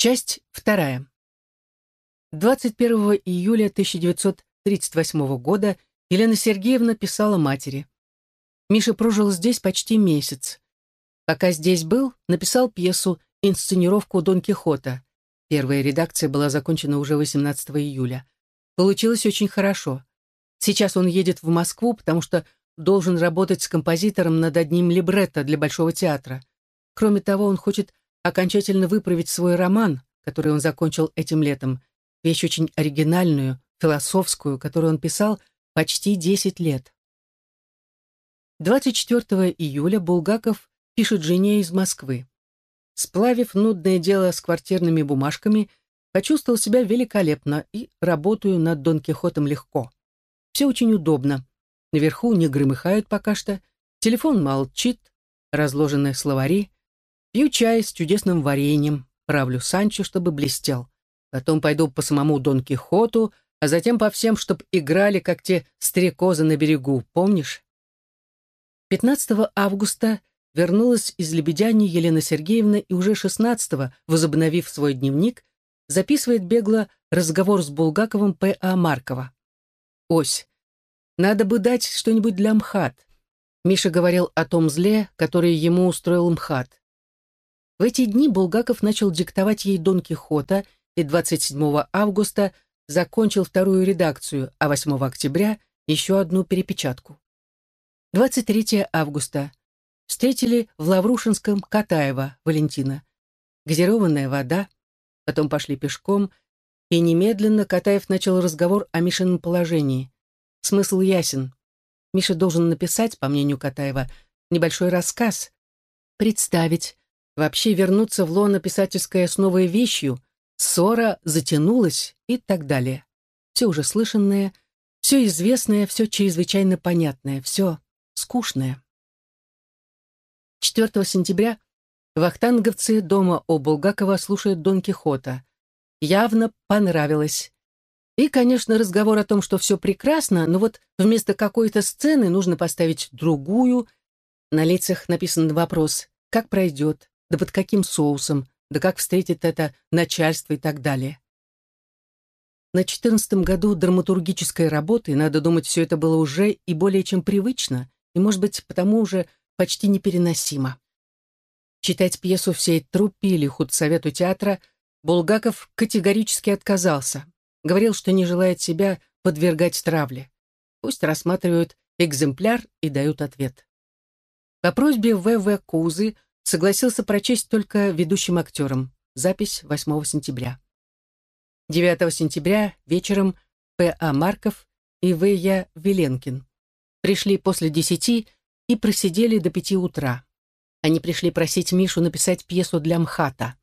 Часть вторая. 21 июля 1938 года Елена Сергеевна писала матери. Миша прожил здесь почти месяц. Пока здесь был, написал пьесу «Инсценировку Дон Кихота». Первая редакция была закончена уже 18 июля. Получилось очень хорошо. Сейчас он едет в Москву, потому что должен работать с композитором над одним либретто для Большого театра. Кроме того, он хочет окончательно выправить свой роман, который он закончил этим летом, вещь очень оригинальную, философскую, которую он писал почти 10 лет. 24 июля Булгаков пишет жене из Москвы. Сплавив нудное дело с квартирными бумажками, почувствовал себя великолепно и работаю над Дон Кихотом легко. Все очень удобно. Наверху не громыхают пока что, телефон молчит, разложены словари. Пью чай с чудесным вареньем, правлю Санчо, чтобы блестел. Потом пойду по самому Дон Кихоту, а затем по всем, чтоб играли, как те стрекозы на берегу, помнишь? 15 августа вернулась из Лебедяни Елена Сергеевна и уже 16-го, возобновив свой дневник, записывает бегло разговор с Булгаковым П.А. Маркова. Ось. Надо бы дать что-нибудь для МХАТ. Миша говорил о том зле, который ему устроил МХАТ. В эти дни Булгаков начал диктовать ей Дон Кихота и 27 августа закончил вторую редакцию, а 8 октября еще одну перепечатку. 23 августа. Встретили в Лаврушинском Катаева, Валентина. Газированная вода, потом пошли пешком, и немедленно Катаев начал разговор о Мишином положении. Смысл ясен. Миша должен написать, по мнению Катаева, небольшой рассказ, представить, вообще вернуться в лоно писательское с новой вещью, ссора затянулась и так далее. Все уже слышанное, все известное, все чрезвычайно понятное, все скучное. 4 сентября вахтанговцы дома у Булгакова слушают Дон Кихота. Явно понравилось. И, конечно, разговор о том, что все прекрасно, но вот вместо какой-то сцены нужно поставить другую. На лицах написан вопрос «Как пройдет? Да под каким соусом? Да как встретит это начальство и так далее?» На четырнадцатом году драматургической работы, надо думать, все это было уже и более чем привычно, и, может быть, потому уже почти непереносимо. Читать пьесу всей труппе или худсовету театра Булгаков категорически отказался. Говорил, что не желает себя подвергать травле. Пусть рассматривают экземпляр и дают ответ. По просьбе В.В. Кузы согласился прочесть только ведущим актерам. Запись 8 сентября. 9 сентября вечером П.А. Марков и В.Я. Веленкин. Пришли после десяти и просидели до пяти утра. Они пришли просить Мишу написать пьесу для МХАТа.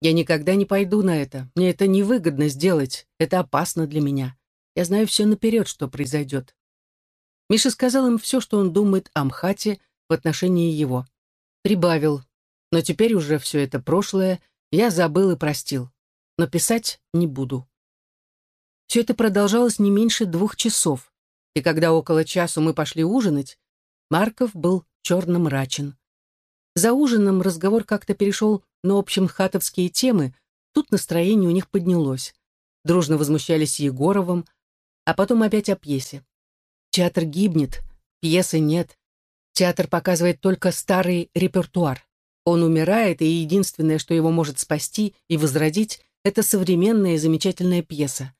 Я никогда не пойду на это. Мне это невыгодно сделать. Это опасно для меня. Я знаю все наперед, что произойдет. Миша сказал им все, что он думает о МХАТе в отношении его. Прибавил. Но теперь уже все это прошлое. Я забыл и простил. Но писать не буду. Все это продолжалось не меньше двух часов. И когда около часу мы пошли ужинать, Марков был черно мрачен. За ужином разговор как-то перешел на общем хатовские темы, тут настроение у них поднялось. Дружно возмущались Егоровым, а потом опять о пьесе. Театр гибнет, пьесы нет. Театр показывает только старый репертуар. Он умирает, и единственное, что его может спасти и возродить, это современная замечательная пьеса.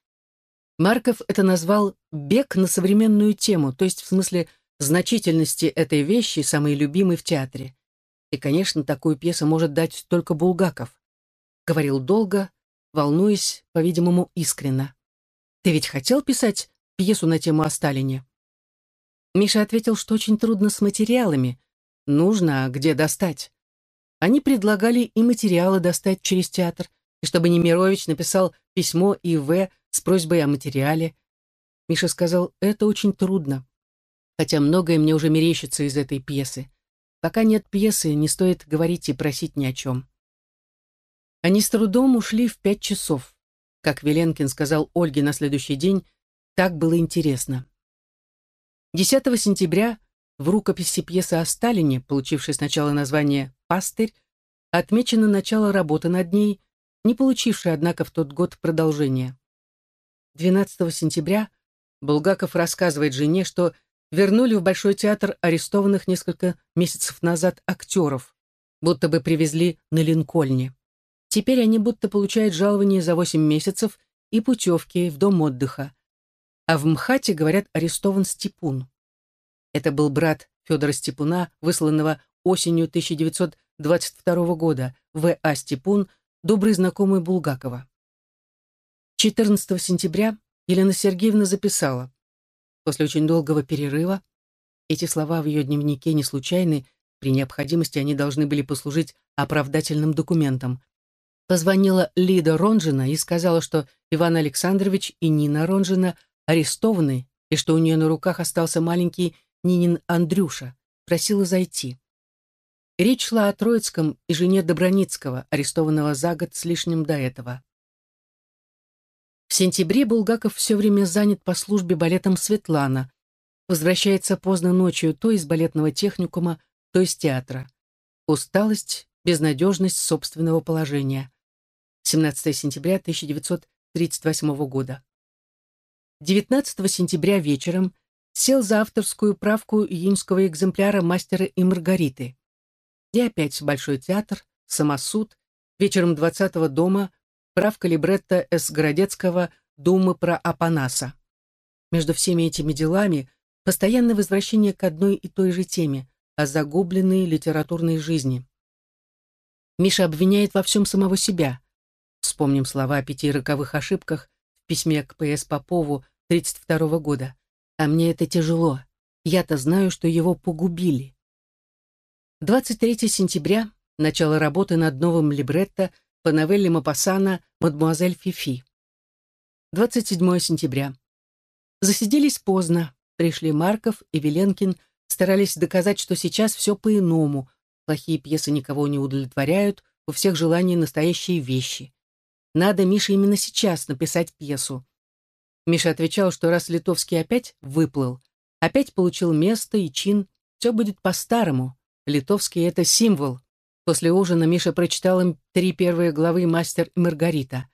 Марков это назвал «бег на современную тему», то есть в смысле значительности этой вещи, самой любимой в театре. И, конечно, такую пьесу может дать только Булгаков. Говорил долго, волнуясь, по-видимому, искренно. «Ты ведь хотел писать пьесу на тему о Сталине?» Миша ответил, что очень трудно с материалами. Нужно, а где достать? Они предлагали и материалы достать через театр, и чтобы Немирович написал письмо И.В. с просьбой о материале. Миша сказал, это очень трудно, хотя многое мне уже мерещится из этой пьесы. Пока нет пьесы, не стоит говорить и просить ни о чем. Они с трудом ушли в пять часов. Как Веленкин сказал Ольге на следующий день, так было интересно. 10 сентября в рукописи пьесы о Сталине, получившей сначала название «Пастырь», отмечено начало работы над ней, не получивший, однако, в тот год продолжения. 12 сентября Булгаков рассказывает жене, что вернули в Большой театр арестованных несколько месяцев назад актеров, будто бы привезли на Линкольне. Теперь они будто получают жалование за 8 месяцев и путевки в дом отдыха. А в МХАТе, говорят, арестован Степун. Это был брат Федора Степуна, высланного осенью 1922 года, В.А. Степун, добрый знакомый Булгакова. 14 сентября Елена Сергеевна записала. После очень долгого перерыва, эти слова в ее дневнике не случайны, при необходимости они должны были послужить оправдательным документом. Позвонила Лида Ронжина и сказала, что Иван Александрович и Нина Ронжина арестованы и что у нее на руках остался маленький Нинин Андрюша. Просила зайти. Речь шла о Троицком и жене Доброницкого, арестованного за год с лишним до этого. В сентябре Булгаков все время занят по службе балетом «Светлана». Возвращается поздно ночью то из балетного техникума, то из театра. Усталость, безнадежность собственного положения. 17 сентября 1938 года. 19 сентября вечером сел за авторскую правку июньского экземпляра «Мастера и Маргариты». И опять Большой театр, самосуд, вечером 20-го дома правка либретто С. Городецкого «Думы про Апанаса». Между всеми этими делами постоянное возвращение к одной и той же теме о загубленной литературной жизни. Миша обвиняет во всем самого себя. Вспомним слова о пяти роковых ошибках письме к П.С. Попову 32 года. «А мне это тяжело. Я-то знаю, что его погубили». 23 сентября – начало работы над новым либретто – по новелле Мапассана «Мадмуазель Фифи». 27 сентября. Засиделись поздно. Пришли Марков и Веленкин, старались доказать, что сейчас все по-иному. Плохие пьесы никого не удовлетворяют, у всех желания настоящие вещи. Надо Мише именно сейчас написать пьесу. Миша отвечал, что раз Литовский опять выплыл, опять получил место и чин, все будет по-старому. Литовский — это символ, После ужина Миша прочитал им три первые главы «Мастер и Маргарита».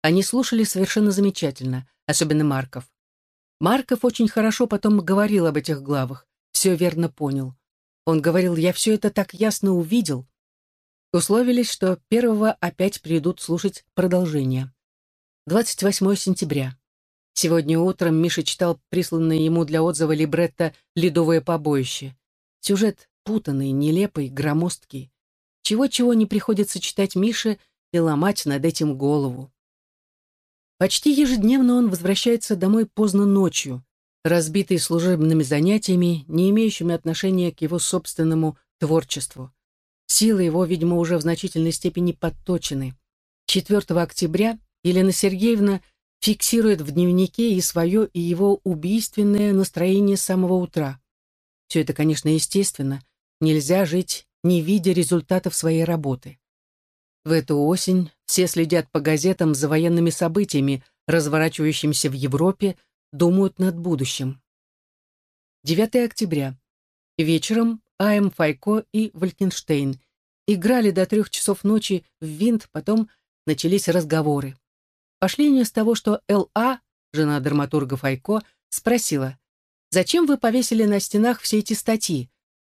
Они слушали совершенно замечательно, особенно Марков. Марков очень хорошо потом говорил об этих главах, все верно понял. Он говорил, я все это так ясно увидел. Условились, что первого опять придут слушать продолжение. 28 сентября. Сегодня утром Миша читал присланное ему для отзыва либретто «Ледовое побоище». Сюжет путанный, нелепый, громоздкий. Чего-чего не приходится читать Мише и ломать над этим голову. Почти ежедневно он возвращается домой поздно ночью, разбитый служебными занятиями, не имеющими отношения к его собственному творчеству. Силы его, видимо, уже в значительной степени подточены. 4 октября Елена Сергеевна фиксирует в дневнике и свое, и его убийственное настроение с самого утра. Все это, конечно, естественно. Нельзя жить не видя результатов своей работы. В эту осень все следят по газетам за военными событиями, разворачивающимися в Европе, думают над будущим. 9 октября. Вечером А.М. Файко и Валькенштейн играли до трех часов ночи в винт, потом начались разговоры. Пошли они с того, что Л.А., жена драматурга Файко, спросила, «Зачем вы повесили на стенах все эти статьи?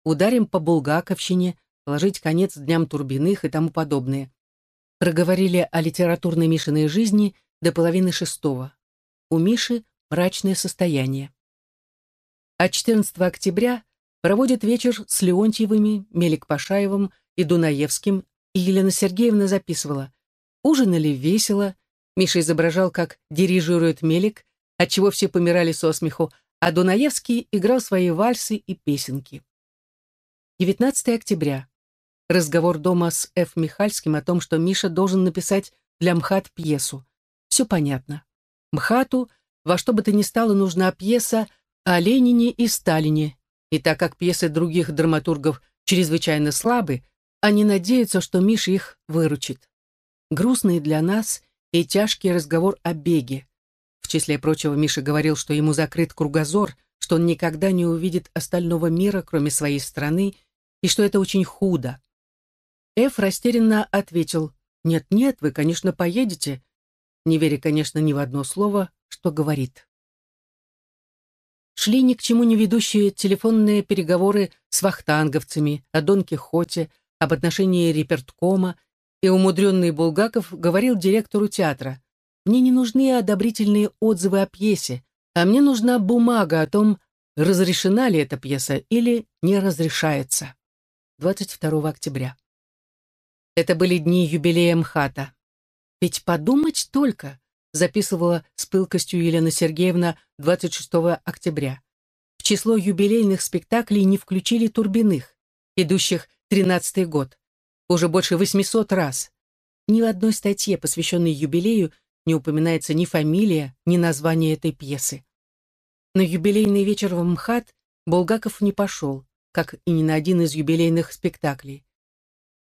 ударим по Булгаковщине, положить конец дням Турбиных и тому подобное. Проговорили о литературной Мишиной жизни до половины шестого. У Миши мрачное состояние. А 14 октября проводит вечер с Леонтьевыми, Мелик Пашаевым и Дунаевским, и Елена Сергеевна записывала. Ужинали весело, Миша изображал, как дирижирует Мелик, отчего все помирали со смеху, а Дунаевский играл свои вальсы и песенки. 19 октября. Разговор дома с Ф. Михальским о том, что Миша должен написать для МХАТ пьесу. Все понятно. МХАТу во что бы то ни стало нужна пьеса о Ленине и Сталине. И так как пьесы других драматургов чрезвычайно слабы, они надеются, что Миша их выручит. Грустный для нас и тяжкий разговор о беге. В числе прочего Миша говорил, что ему закрыт кругозор, что он никогда не увидит остального мира, кроме своей страны, и что это очень худо. Эф растерянно ответил, «Нет-нет, вы, конечно, поедете», не веря, конечно, ни в одно слово, что говорит. Шли ни к чему не ведущие телефонные переговоры с вахтанговцами о Дон Кихоте, об отношении реперткома, и умудренный Булгаков говорил директору театра, «Мне не нужны одобрительные отзывы о пьесе, а мне нужна бумага о том, разрешена ли эта пьеса или не разрешается». 22 октября. Это были дни юбилея МХАТа. Ведь подумать только, записывала с пылкостью Елена Сергеевна 26 октября. В число юбилейных спектаклей не включили Турбиных, идущих 13-й год, уже больше 800 раз. Ни в одной статье, посвященной юбилею, не упоминается ни фамилия, ни название этой пьесы. На юбилейный вечер в МХАТ Булгаков не пошел, как и ни на один из юбилейных спектаклей.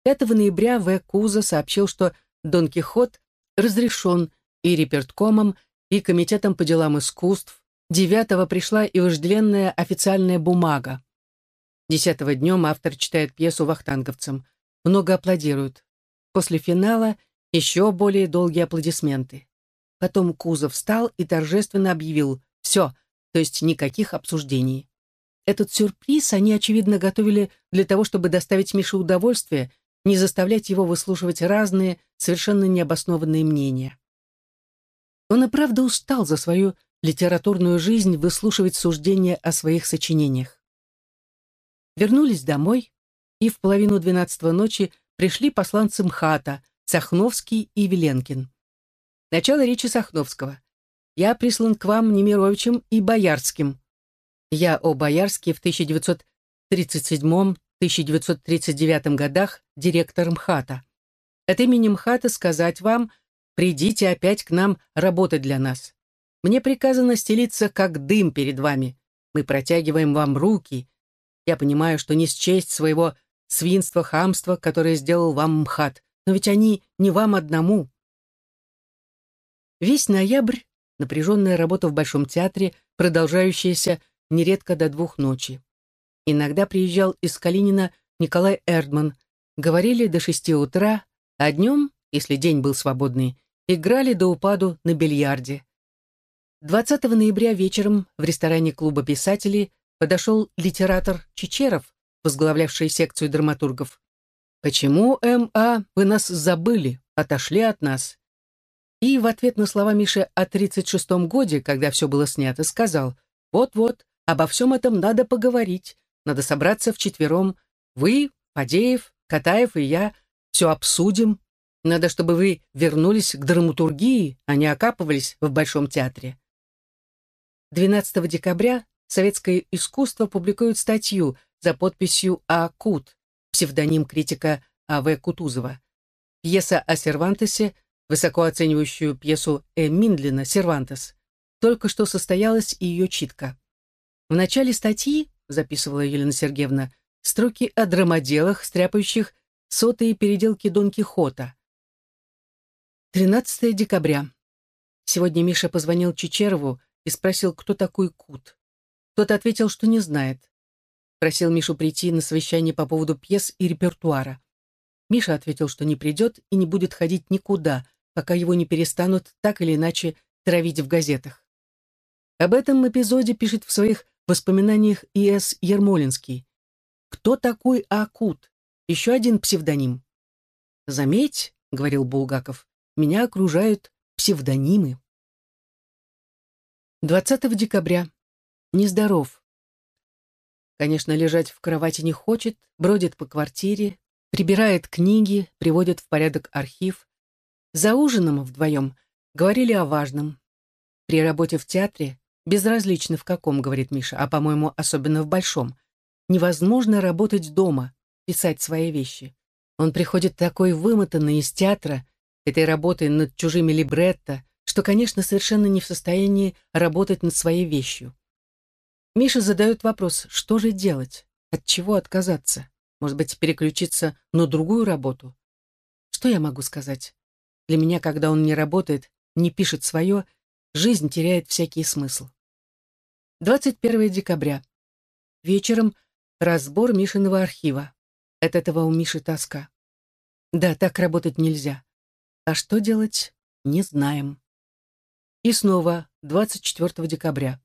5 ноября В. Куза сообщил, что Дон Кихот разрешен и реперткомом, и Комитетом по делам искусств. Девятого пришла и вожделенная официальная бумага. Десятого днем автор читает пьесу вахтанговцам. Много аплодируют. После финала еще более долгие аплодисменты. Потом Кузов встал и торжественно объявил «все», то есть никаких обсуждений. Этот сюрприз они, очевидно, готовили для того, чтобы доставить Мише удовольствие не заставлять его выслушивать разные, совершенно необоснованные мнения. Он и правда устал за свою литературную жизнь выслушивать суждения о своих сочинениях. Вернулись домой, и в половину двенадцатого ночи пришли посланцы МХАТа, Сахновский и Веленкин. Начало речи Сахновского. «Я прислан к вам Немировичем и Боярским». Я о Боярске в 1937 1939 годах директор МХАТа. От имени МХАТа сказать вам, придите опять к нам работать для нас. Мне приказано стелиться, как дым перед вами. Мы протягиваем вам руки. Я понимаю, что не счесть своего свинства, хамства, которое сделал вам МХАТ, но ведь они не вам одному. Весь ноябрь напряженная работа в Большом театре, продолжающаяся нередко до двух ночи. Иногда приезжал из Калинина Николай Эрдман. Говорили до шести утра, а днем, если день был свободный, играли до упаду на бильярде. 20 ноября вечером в ресторане клуба писателей подошел литератор Чечеров, возглавлявший секцию драматургов. «Почему, М.А., вы нас забыли, отошли от нас?» И в ответ на слова Миши о 36-м годе, когда все было снято, сказал, «Вот-вот, обо всем этом надо поговорить. Надо собраться вчетвером. Вы, Фадеев, Катаев и я все обсудим. Надо, чтобы вы вернулись к драматургии, а не окапывались в Большом театре. 12 декабря «Советское искусство» публикует статью за подписью А. Кут, псевдоним критика А.В. Кутузова. Пьеса о Сервантесе, высоко оценивающую пьесу Э. Миндлина «Сервантес», только что состоялась и ее читка. В начале статьи записывала Елена Сергеевна, строки о драмоделах, стряпающих сотые переделки Дон Кихота. 13 декабря. Сегодня Миша позвонил Чечерову и спросил, кто такой Кут. Тот ответил, что не знает. Просил Мишу прийти на совещание по поводу пьес и репертуара. Миша ответил, что не придет и не будет ходить никуда, пока его не перестанут так или иначе травить в газетах. Об этом эпизоде пишет в своих воспоминаниях И.С. Ермолинский. «Кто такой Акут? Еще один псевдоним». «Заметь», — говорил Булгаков, — «меня окружают псевдонимы». 20 декабря. Нездоров. Конечно, лежать в кровати не хочет, бродит по квартире, прибирает книги, приводит в порядок архив. За ужином вдвоем говорили о важном. При работе в театре Безразлично в каком, говорит Миша, а, по-моему, особенно в большом. Невозможно работать дома, писать свои вещи. Он приходит такой вымотанный из театра, этой работой над чужими либретто, что, конечно, совершенно не в состоянии работать над своей вещью. Миша задает вопрос, что же делать, от чего отказаться, может быть, переключиться на другую работу. Что я могу сказать? Для меня, когда он не работает, не пишет свое, жизнь теряет всякий смысл. 21 декабря. Вечером разбор Мишиного архива. От этого у Миши тоска. Да, так работать нельзя. А что делать, не знаем. И снова 24 декабря.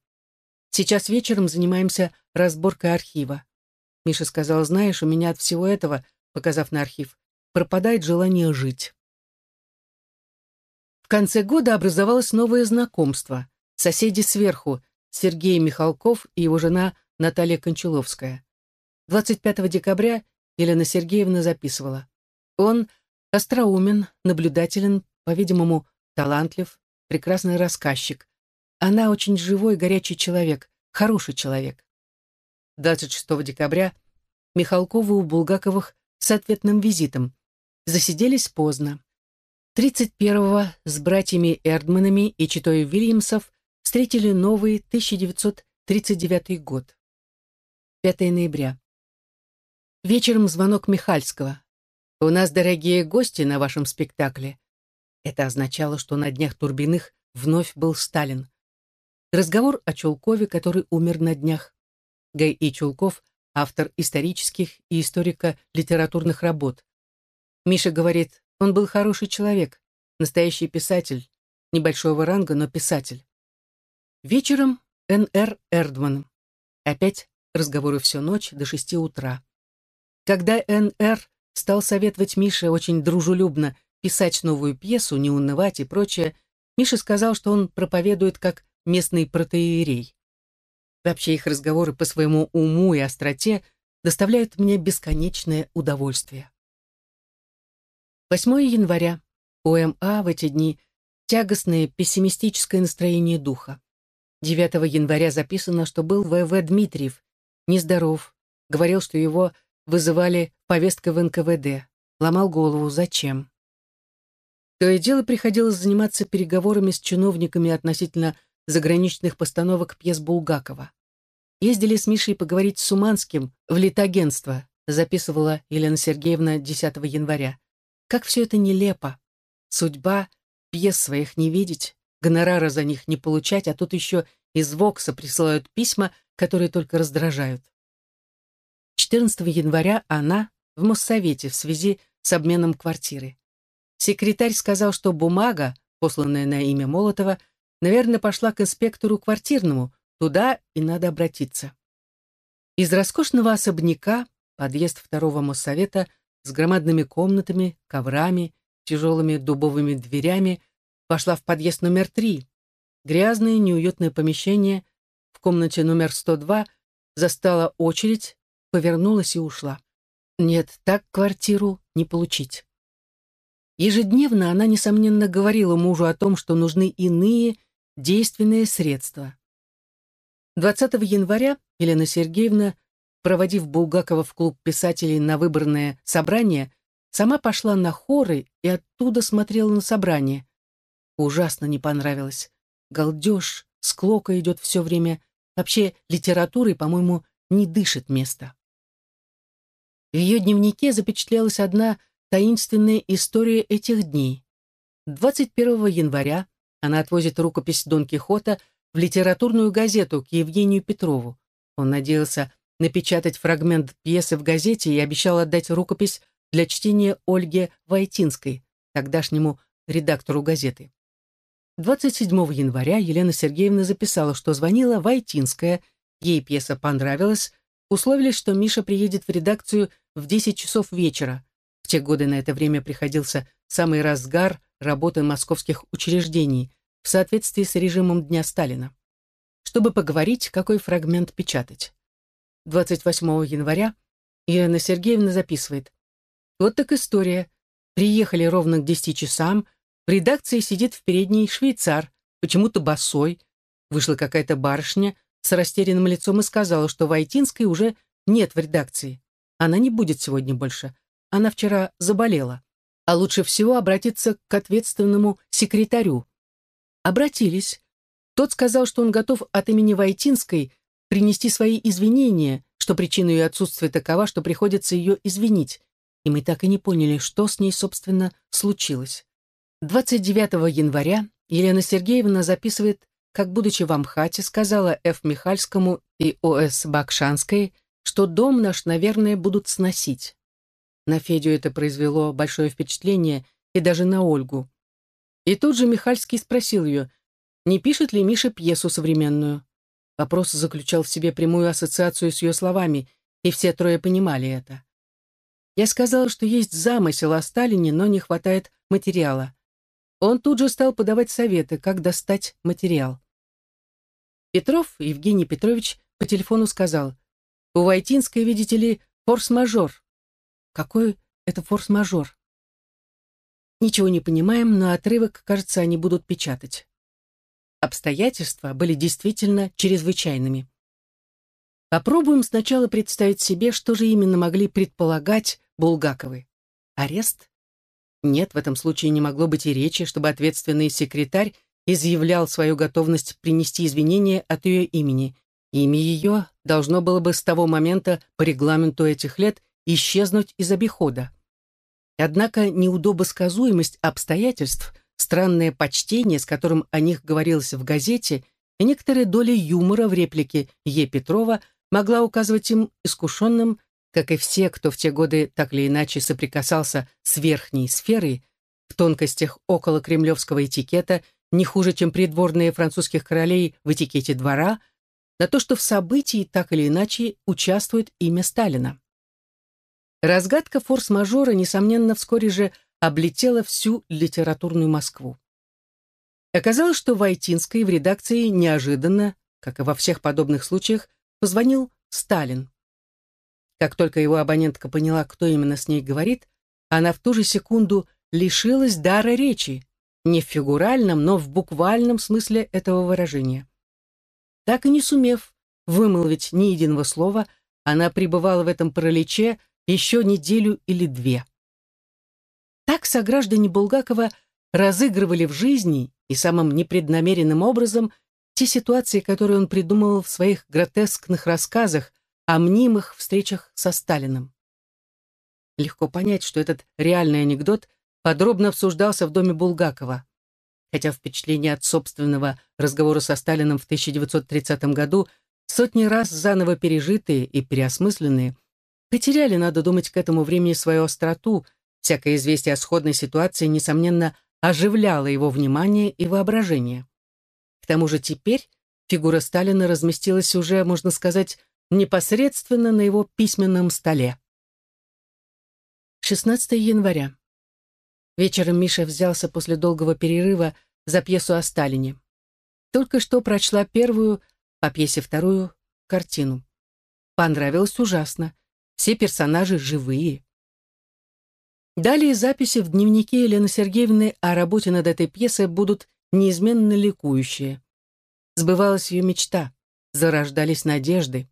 Сейчас вечером занимаемся разборкой архива. Миша сказал, знаешь, у меня от всего этого, показав на архив, пропадает желание жить. В конце года образовалось новое знакомство. Соседи сверху, Сергей Михалков и его жена Наталья Кончаловская. 25 декабря Елена Сергеевна записывала. Он остроумен, наблюдателен, по-видимому, талантлив, прекрасный рассказчик. Она очень живой, горячий человек, хороший человек. 26 декабря Михалковы у Булгаковых с ответным визитом. Засиделись поздно. 31-го с братьями Эрдманами и читой Вильямсов встретили новый 1939 год. 5 ноября. Вечером звонок Михальского. «У нас дорогие гости на вашем спектакле». Это означало, что на днях Турбиных вновь был Сталин. Разговор о Чулкове, который умер на днях. Гай И. Чулков – автор исторических и историко-литературных работ. Миша говорит, он был хороший человек, настоящий писатель, небольшого ранга, но писатель. Вечером Н.Р. Эрдман. Опять разговоры всю ночь до шести утра. Когда Н.Р. стал советовать Мише очень дружелюбно писать новую пьесу, не унывать и прочее, Миша сказал, что он проповедует как местный протеерей. Вообще их разговоры по своему уму и остроте доставляют мне бесконечное удовольствие. 8 января. У МА в эти дни тягостное пессимистическое настроение духа. 9 января записано, что был В.В. Дмитриев, нездоров, говорил, что его вызывали повесткой в НКВД, ломал голову, зачем. То и дело приходилось заниматься переговорами с чиновниками относительно заграничных постановок пьес Булгакова. Ездили с Мишей поговорить с Суманским в литагентство, записывала Елена Сергеевна 10 января. Как все это нелепо. Судьба, пьес своих не видеть, гонорара за них не получать, а тут еще из Вокса присылают письма, которые только раздражают. 14 января она в Моссовете в связи с обменом квартиры. Секретарь сказал, что бумага, посланная на имя Молотова, наверное, пошла к инспектору квартирному, туда и надо обратиться. Из роскошного особняка, подъезд второго Моссовета с громадными комнатами, коврами, тяжелыми дубовыми дверями, вошла в подъезд номер три. Грязное, неуютное помещение. В комнате номер 102 застала очередь, повернулась и ушла. Нет, так квартиру не получить. Ежедневно она, несомненно, говорила мужу о том, что нужны иные действенные средства. 20 января Елена Сергеевна, проводив Булгакова в клуб писателей на выборное собрание, сама пошла на хоры и оттуда смотрела на собрание. Ужасно не понравилось. Галдеж, склока идет все время. Вообще литературой, по-моему, не дышит место. В ее дневнике запечатлелась одна таинственная история этих дней. 21 января она отвозит рукопись Дон Кихота в литературную газету к Евгению Петрову. Он надеялся напечатать фрагмент пьесы в газете и обещал отдать рукопись для чтения Ольге Войтинской, тогдашнему редактору газеты. 27 января Елена Сергеевна записала, что звонила Войтинская, ей пьеса понравилась, условились, что Миша приедет в редакцию в 10 часов вечера. В те годы на это время приходился самый разгар работы московских учреждений в соответствии с режимом Дня Сталина, чтобы поговорить, какой фрагмент печатать. 28 января Елена Сергеевна записывает. Вот так история. Приехали ровно к 10 часам, в редакции сидит в передней швейцар, почему-то босой. Вышла какая-то барышня с растерянным лицом и сказала, что Войтинской уже нет в редакции. Она не будет сегодня больше. Она вчера заболела. А лучше всего обратиться к ответственному секретарю. Обратились. Тот сказал, что он готов от имени Войтинской принести свои извинения, что причина ее отсутствия такова, что приходится ее извинить. И мы так и не поняли, что с ней, собственно, случилось. 29 января Елена Сергеевна записывает, как, будучи в Амхате, сказала Ф. Михальскому и О.С. Бакшанской, что дом наш, наверное, будут сносить. На Федю это произвело большое впечатление и даже на Ольгу. И тут же Михальский спросил ее, не пишет ли Миша пьесу современную. Вопрос заключал в себе прямую ассоциацию с ее словами, и все трое понимали это. Я сказала, что есть замысел о Сталине, но не хватает материала. Он тут же стал подавать советы, как достать материал. Петров, Евгений Петрович, по телефону сказал, «У Войтинской, видите ли, форс-мажор». «Какой это форс-мажор?» Ничего не понимаем, но отрывок, кажется, они будут печатать. Обстоятельства были действительно чрезвычайными. Попробуем сначала представить себе, что же именно могли предполагать Булгаковы. Арест? Нет, в этом случае не могло быть и речи, чтобы ответственный секретарь изъявлял свою готовность принести извинения от ее имени. Имя ее должно было бы с того момента по регламенту этих лет исчезнуть из обихода. Однако неудобосказуемость обстоятельств, странное почтение, с которым о них говорилось в газете, и некоторая доля юмора в реплике Е. Петрова могла указывать им искушенным, как и все, кто в те годы так или иначе соприкасался с верхней сферой, в тонкостях около кремлевского этикета, не хуже, чем придворные французских королей в этикете двора, на то, что в событии так или иначе участвует имя Сталина. Разгадка форс-мажора, несомненно, вскоре же облетела всю литературную Москву. Оказалось, что Войтинской в редакции неожиданно, как и во всех подобных случаях, позвонил Сталин. Как только его абонентка поняла, кто именно с ней говорит, она в ту же секунду лишилась дара речи, не в фигуральном, но в буквальном смысле этого выражения. Так и не сумев вымолвить ни единого слова, она пребывала в этом параличе, еще неделю или две. Так сограждане Булгакова разыгрывали в жизни и самым непреднамеренным образом те ситуации, которые он придумывал в своих гротескных рассказах о мнимых встречах со Сталиным. Легко понять, что этот реальный анекдот подробно обсуждался в доме Булгакова. Хотя впечатления от собственного разговора со Сталиным в 1930 году сотни раз заново пережитые и переосмысленные – Потеряли, надо думать, к этому времени свою остроту. Всякое известие о сходной ситуации, несомненно, оживляло его внимание и воображение. К тому же теперь фигура Сталина разместилась уже, можно сказать, непосредственно на его письменном столе. 16 января. Вечером Миша взялся после долгого перерыва за пьесу о Сталине. Только что прочла первую, по пьесе вторую, картину. Понравилось ужасно. Все персонажи живые. Далее записи в дневнике Елены Сергеевны о работе над этой пьесой будут неизменно ликующие. Сбывалась ее мечта, зарождались надежды.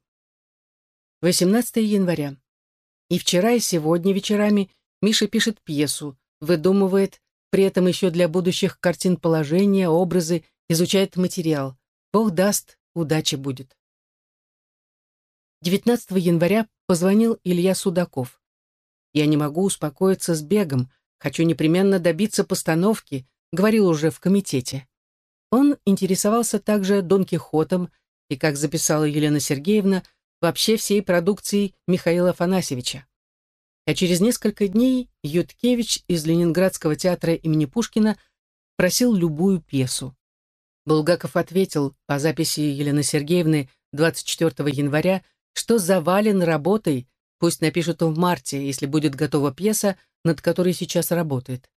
18 января. И вчера, и сегодня вечерами Миша пишет пьесу, выдумывает, при этом еще для будущих картин положения, образы, изучает материал. Бог даст, удача будет. 19 января позвонил Илья Судаков. «Я не могу успокоиться с бегом, хочу непременно добиться постановки», говорил уже в комитете. Он интересовался также Дон Кихотом и, как записала Елена Сергеевна, вообще всей продукцией Михаила Афанасьевича. А через несколько дней Юткевич из Ленинградского театра имени Пушкина просил любую пьесу. Булгаков ответил по записи Елены Сергеевны 24 января что завален работой, пусть напишут в марте, если будет готова пьеса, над которой сейчас работает.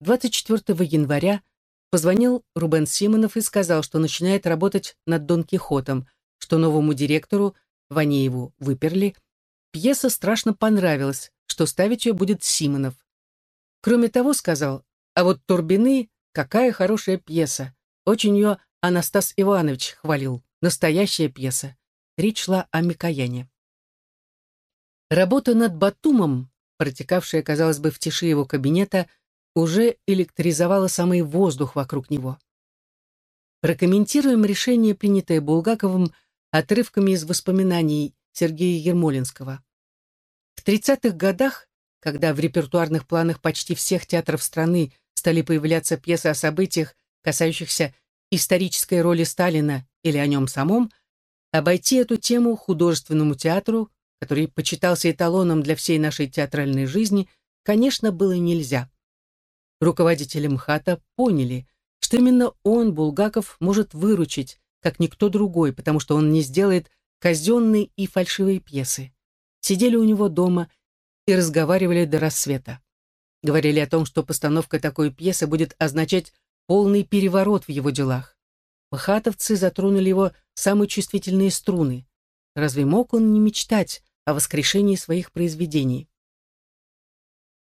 24 января позвонил Рубен Симонов и сказал, что начинает работать над Дон Кихотом, что новому директору, Ванееву, выперли. Пьеса страшно понравилась, что ставить ее будет Симонов. Кроме того, сказал, а вот Турбины, какая хорошая пьеса. Очень ее Анастас Иванович хвалил. Настоящая пьеса. Речь шла о Микояне. Работа над Батумом, протекавшая, казалось бы, в тиши его кабинета, уже электризовала самый воздух вокруг него. Прокомментируем решение, принятое Булгаковым отрывками из воспоминаний Сергея Ермолинского. В 30-х годах, когда в репертуарных планах почти всех театров страны стали появляться пьесы о событиях, касающихся исторической роли Сталина или о нем самом, Обойти эту тему художественному театру, который почитался эталоном для всей нашей театральной жизни, конечно, было нельзя. руководители МХАТа поняли, что именно он, Булгаков, может выручить, как никто другой, потому что он не сделает казенные и фальшивые пьесы. Сидели у него дома и разговаривали до рассвета. Говорили о том, что постановка такой пьесы будет означать полный переворот в его делах. Махатовцы затронули его самые чувствительные струны. Разве мог он не мечтать о воскрешении своих произведений?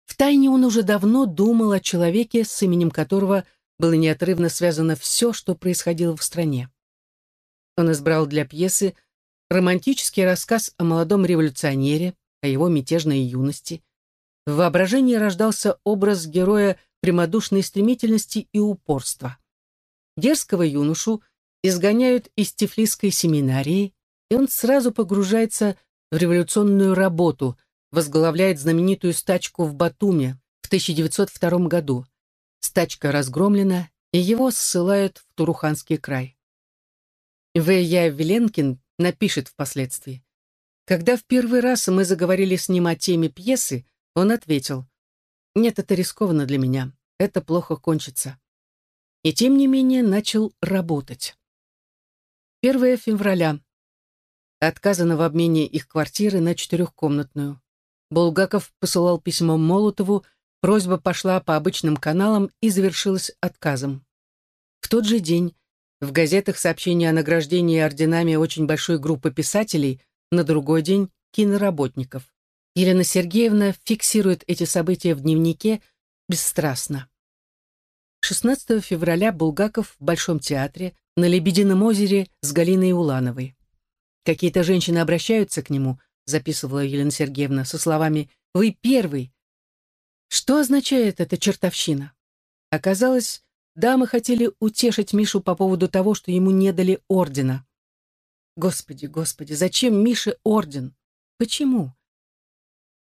Втайне он уже давно думал о человеке, с именем которого было неотрывно связано все, что происходило в стране. Он избрал для пьесы романтический рассказ о молодом революционере, о его мятежной юности. В воображении рождался образ героя прямодушной стремительности и упорства. Дерзкого юношу изгоняют из Тифлисской семинарии, и он сразу погружается в революционную работу, возглавляет знаменитую стачку в Батуме в 1902 году. Стачка разгромлена, и его ссылают в Туруханский край. В. Я. Веленкин напишет впоследствии. Когда в первый раз мы заговорили с ним о теме пьесы, он ответил, «Нет, это рискованно для меня, это плохо кончится». И тем не менее начал работать. 1 февраля. Отказано в обмене их квартиры на четырехкомнатную. Булгаков посылал письмо Молотову, просьба пошла по обычным каналам и завершилась отказом. В тот же день в газетах сообщение о награждении орденами очень большой группы писателей, на другой день – киноработников. Елена Сергеевна фиксирует эти события в дневнике бесстрастно. 16 февраля Булгаков в Большом театре на Лебедином озере с Галиной Улановой. «Какие-то женщины обращаются к нему», записывала Елена Сергеевна со словами «Вы первый». Что означает эта чертовщина? Оказалось, Дамы хотели утешить Мишу по поводу того, что ему не дали ордена. Господи, господи, зачем Мише орден? Почему?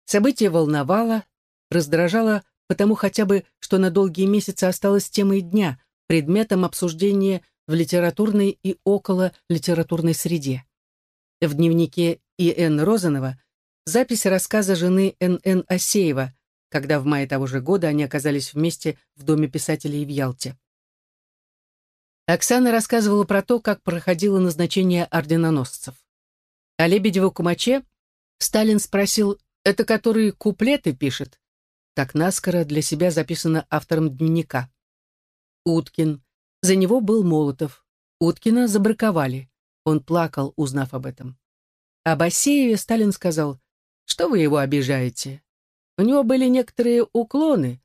Событие волновало, раздражало, потому хотя бы, что на долгие месяцы осталось темой дня, предметом обсуждения в литературной и около литературной среде. В дневнике И.Н. Розанова запись рассказа жены Н.Н. Асеева когда в мае того же года они оказались вместе в Доме писателей в Ялте. Оксана рассказывала про то, как проходило назначение орденоносцев. О Лебедеву-Кумаче Сталин спросил, это который куплеты пишет? Так наскоро для себя записано автором дневника. Уткин. За него был Молотов. Уткина забраковали. Он плакал, узнав об этом. Об Асееве Сталин сказал, что вы его обижаете? У него были некоторые уклоны,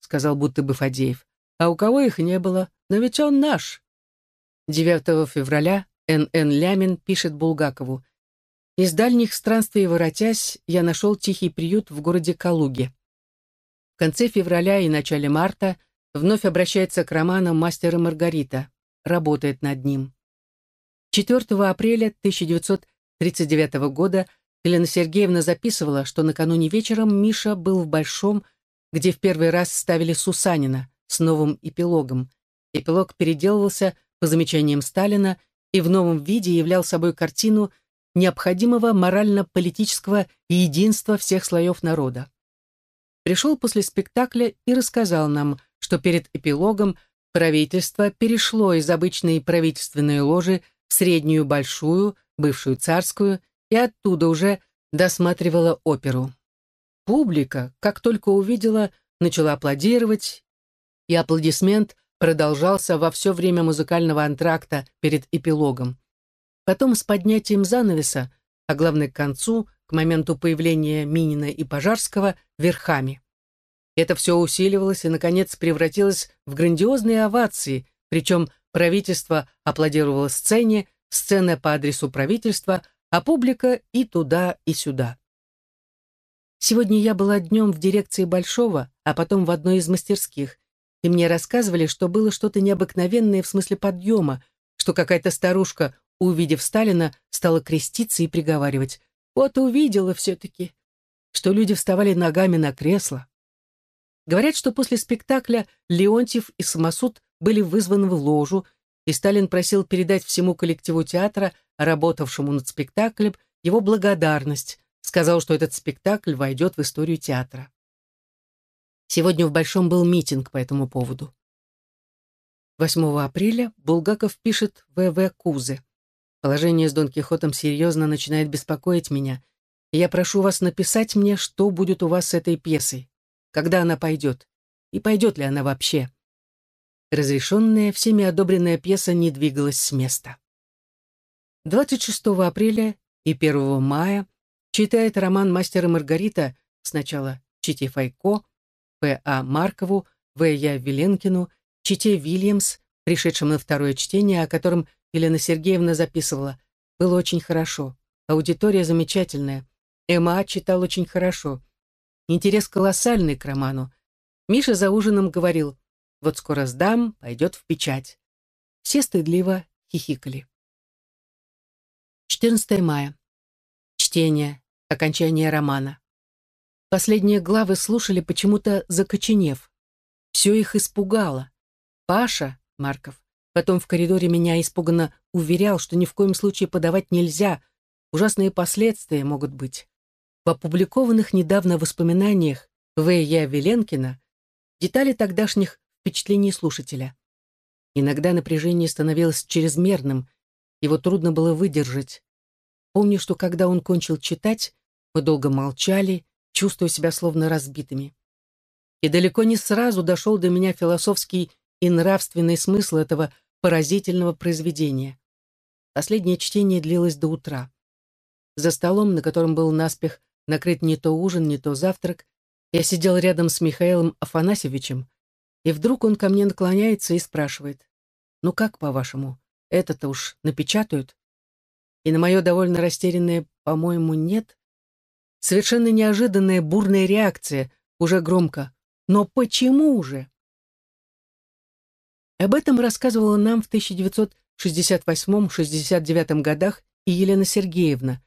сказал будто бы Фадеев, а у кого их не было, но ведь он наш. 9 февраля Н.Н. Лямин пишет Булгакову. Из дальних странствий воротясь, я нашел тихий приют в городе Калуге. В конце февраля и начале марта вновь обращается к роману «Мастер и Маргарита», работает над ним. 4 апреля 1939 года Елена Сергеевна записывала, что накануне вечером Миша был в Большом, где в первый раз ставили Сусанина с новым эпилогом. Эпилог переделывался по замечаниям Сталина и в новом виде являл собой картину необходимого морально-политического единства всех слоев народа. Пришел после спектакля и рассказал нам, что перед эпилогом правительство перешло из обычной правительственной ложи в среднюю большую, бывшую царскую, и оттуда уже досматривала оперу. Публика, как только увидела, начала аплодировать, и аплодисмент продолжался во все время музыкального антракта перед эпилогом. Потом с поднятием занавеса, а главное к концу, к моменту появления Минина и Пожарского, верхами. Это все усиливалось и, наконец, превратилось в грандиозные овации, причем правительство аплодировало сцене, сцена по адресу правительства а публика и туда, и сюда. Сегодня я была днем в дирекции Большого, а потом в одной из мастерских, и мне рассказывали, что было что-то необыкновенное в смысле подъема, что какая-то старушка, увидев Сталина, стала креститься и приговаривать. Вот увидела все-таки, что люди вставали ногами на кресло. Говорят, что после спектакля Леонтьев и Самосуд были вызваны в ложу, и Сталин просил передать всему коллективу театра работавшему над спектаклем, его благодарность, сказал, что этот спектакль войдет в историю театра. Сегодня в Большом был митинг по этому поводу. 8 апреля Булгаков пишет В.В. Кузе. Положение с Дон Кихотом серьезно начинает беспокоить меня, и я прошу вас написать мне, что будет у вас с этой пьесой, когда она пойдет, и пойдет ли она вообще. Разрешенная, всеми одобренная пьеса не двигалась с места. 26 апреля и 1 мая читает роман «Мастер и Маргарита» сначала Чите Файко, П. А. Маркову, В. Я. Веленкину, Чите Вильямс, пришедшим на второе чтение, о котором Елена Сергеевна записывала. Было очень хорошо. Аудитория замечательная. Эмма читал очень хорошо. Интерес колоссальный к роману. Миша за ужином говорил, вот скоро сдам, пойдет в печать. Все стыдливо хихикали. 14 мая. Чтение. Окончание романа. Последние главы слушали почему-то закоченев. Все их испугало. Паша, Марков, потом в коридоре меня испуганно уверял, что ни в коем случае подавать нельзя, ужасные последствия могут быть. В опубликованных недавно воспоминаниях В. Я. Веленкина детали тогдашних впечатлений слушателя. Иногда напряжение становилось чрезмерным, его трудно было выдержать. Помню, что когда он кончил читать, мы долго молчали, чувствуя себя словно разбитыми. И далеко не сразу дошел до меня философский и нравственный смысл этого поразительного произведения. Последнее чтение длилось до утра. За столом, на котором был наспех накрыт не то ужин, не то завтрак, я сидел рядом с Михаилом Афанасьевичем, и вдруг он ко мне наклоняется и спрашивает, «Ну как, по-вашему, это-то уж напечатают?» И на мое довольно растерянное «по-моему, нет» совершенно неожиданная бурная реакция, уже громко «Но почему же?» Об этом рассказывала нам в 1968-69 годах и Елена Сергеевна.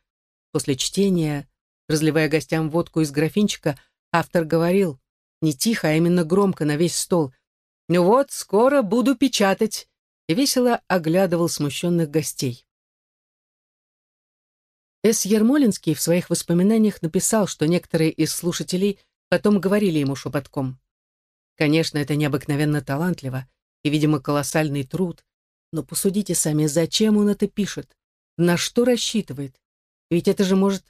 После чтения, разливая гостям водку из графинчика, автор говорил, не тихо, а именно громко на весь стол. «Ну вот, скоро буду печатать», и весело оглядывал смущенных гостей. С. Ермолинский в своих воспоминаниях написал, что некоторые из слушателей потом говорили ему шепотком. Конечно, это необыкновенно талантливо и, видимо, колоссальный труд, но посудите сами, зачем он это пишет? На что рассчитывает? Ведь это же может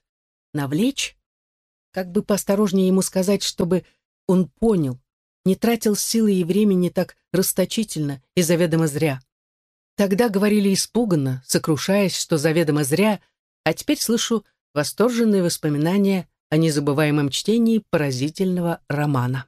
навлечь? Как бы поосторожнее ему сказать, чтобы он понял, не тратил силы и времени так расточительно и заведомо зря. Тогда говорили испуганно, сокрушаясь, что заведомо зря, а теперь слышу восторженные воспоминания о незабываемом чтении поразительного романа.